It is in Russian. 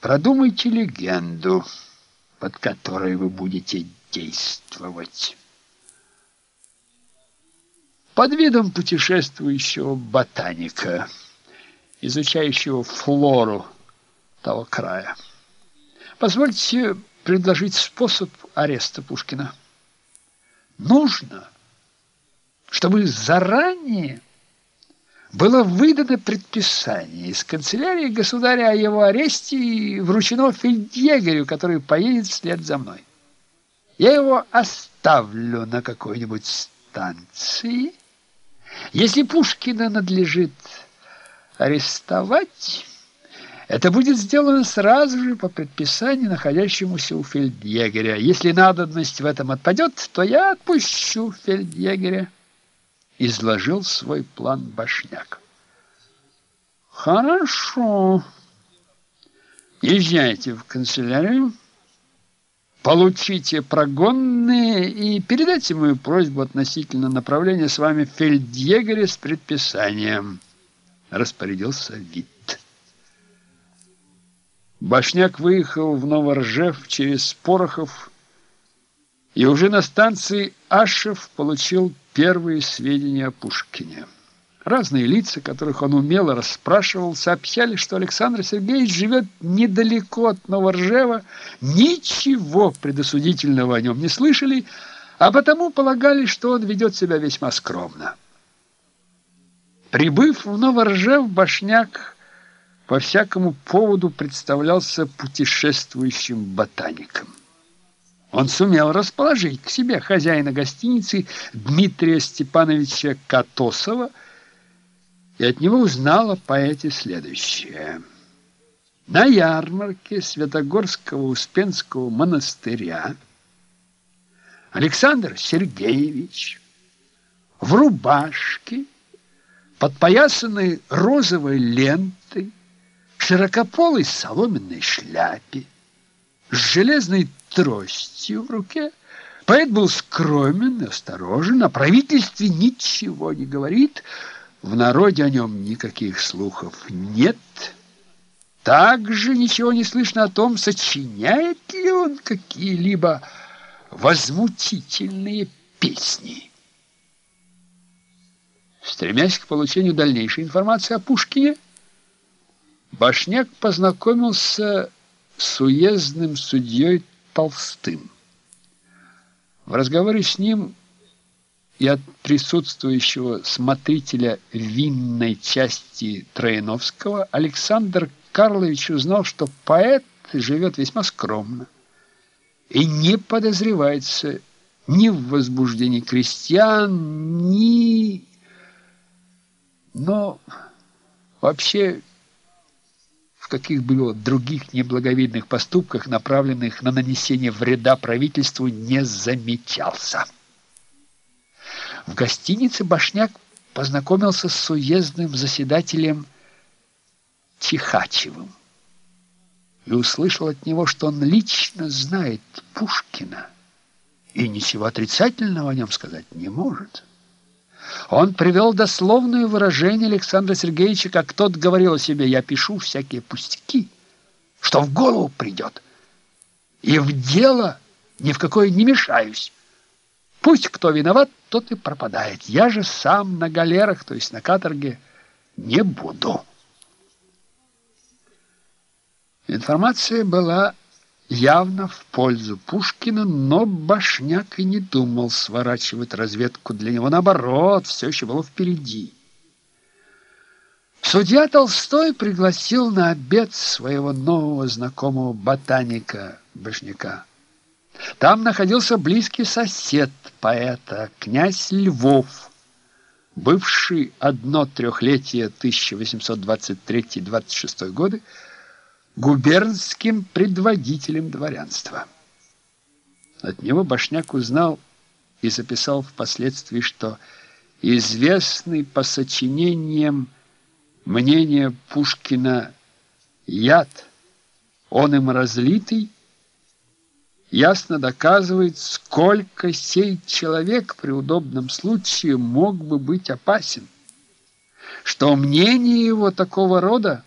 Продумайте легенду, под которой вы будете действовать. Под видом путешествующего ботаника, изучающего флору того края. Позвольте предложить способ ареста Пушкина. Нужно, чтобы заранее было выдано предписание из канцелярии государя о его аресте и вручено фельдъегерю, который поедет вслед за мной. Я его оставлю на какой-нибудь станции. Если Пушкина надлежит арестовать, это будет сделано сразу же по предписанию, находящемуся у фельдъегеря. Если надобность в этом отпадет, то я отпущу фельдъегеря изложил свой план Башняк. Хорошо. Езжайте в канцелярию, получите прогонные и передайте мою просьбу относительно направления с вами фельдъегеря с предписанием. Распорядился вид. Башняк выехал в Новоржев через Порохов и уже на станции Ашев получил первые сведения о Пушкине. Разные лица, которых он умело расспрашивал, сообщали, что Александр Сергеевич живет недалеко от Новоржева, ничего предосудительного о нем не слышали, а потому полагали, что он ведет себя весьма скромно. Прибыв в Новоржев, Башняк по всякому поводу представлялся путешествующим ботаником. Он сумел расположить к себе хозяина гостиницы Дмитрия Степановича Катосова и от него узнал о поэте следующее. На ярмарке Святогорского Успенского монастыря Александр Сергеевич в рубашке, подпоясанной розовой лентой, широкополой соломенной шляпе, с железной тростью в руке. Поэт был скромен осторожен, о правительстве ничего не говорит, в народе о нем никаких слухов нет. Также ничего не слышно о том, сочиняет ли он какие-либо возмутительные песни. Стремясь к получению дальнейшей информации о Пушкине, Башняк познакомился с уездным судьей Толстым. В разговоре с ним и от присутствующего смотрителя винной части Трояновского Александр Карлович узнал, что поэт живет весьма скромно и не подозревается ни в возбуждении крестьян, ни... Но вообще в каких было других неблаговидных поступках, направленных на нанесение вреда правительству, не замечался. В гостинице Башняк познакомился с уездным заседателем Тихачевым и услышал от него, что он лично знает Пушкина и ничего отрицательного о нем сказать не может. Он привел дословное выражение Александра Сергеевича, как тот говорил о себе, «Я пишу всякие пустяки, что в голову придет, и в дело ни в какое не мешаюсь. Пусть кто виноват, тот и пропадает. Я же сам на галерах, то есть на каторге, не буду». Информация была явно в пользу Пушкина, но Башняк и не думал сворачивать разведку. Для него, наоборот, все еще было впереди. Судья Толстой пригласил на обед своего нового знакомого ботаника Башняка. Там находился близкий сосед поэта, князь Львов, бывший одно трехлетие 1823-26 годы, губернским предводителем дворянства. От него Башняк узнал и записал впоследствии, что известный по сочинениям мнение Пушкина яд, он им разлитый, ясно доказывает, сколько сей человек при удобном случае мог бы быть опасен, что мнение его такого рода